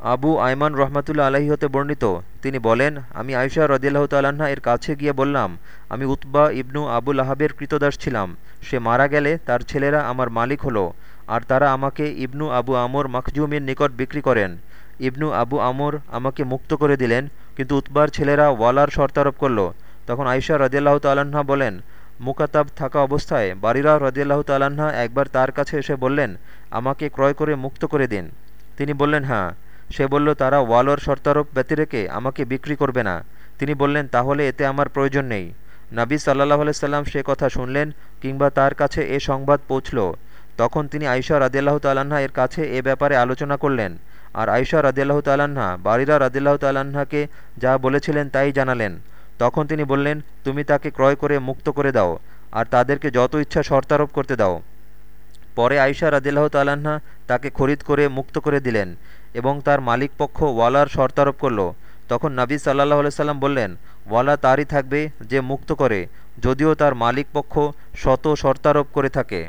আবু আয়মান রহমাতুল্লা আলাহি হতে বর্ণিত। তিনি বলেন, আমি আয়সা রদিল্লাহ তাল্লাহা এর কাছে গিয়ে বললাম, আমি উতবা ইবনু আবুল আহাবের কৃতদাস ছিলাম। সে মারা গেলে তার ছেলেরা আমার মালিক হলো, আর তারা আমাকে ইবনু আবু আমর মখজুমের নিকট বিক্রি করেন। ইবনু আবু আমর আমাকে মুক্ত করে দিলেন, কিন্তু উতবার ছেলেরা ওয়ালার শর্তারোপ করল। তখন আয়সা রদিয়াল্লাহ তাল্লাহা বলেন, মুকাতাব থাকা অবস্থায় বারিরা রদিয়াল্লাহ তাল্লাহা একবার তার কাছে এসে বললেন, আমাকে ক্রয় করে মুক্ত করে দিন। তিনি বললেন হ্যাঁ। সে বলল, তারা ওয়ালর শর্তারোপ ব্যতিরেকে আমাকে বিক্রি করবে না। তিনি বললেন, তাহলে এতে আমার প্রয়োজন নেই। নাবী সাল্লাহ সাল্লাম সে কথা শুনলেন কিংবা তার কাছে এ সংবাদ পৌঁছল। তখন তিনি আয়সা রাদিল্লাহ তাল্লাহা এর কাছে এ ব্যাপারে আলোচনা করলেন। আর আয়সা রাদিল্লাহ তাল্লাহা বারিরা রাদিল্লাহ তাল্লাহাকে যা বলেছিলেন তাই জানালেন। তখন তিনি বললেন, তুমি তাকে ক্রয় করে মুক্ত করে দাও, আর তাদেরকে যত ইচ্ছা শর্তারোপ করতে দাও। পরে আয়সা রাজিল্লাহ তালাহা তাকে খরিদ করে মুক্ত করে দিলেন এবং তার মালিক পক্ষ ওয়ালার শর্তারোপ করল। তখন নাবী সাল্লাহ সাল্লাম বললেন, ওয়ালা তারই থাকবে যে মুক্ত করে, যদিও তার মালিক পক্ষ শত শর্তারোপ করে থাকে।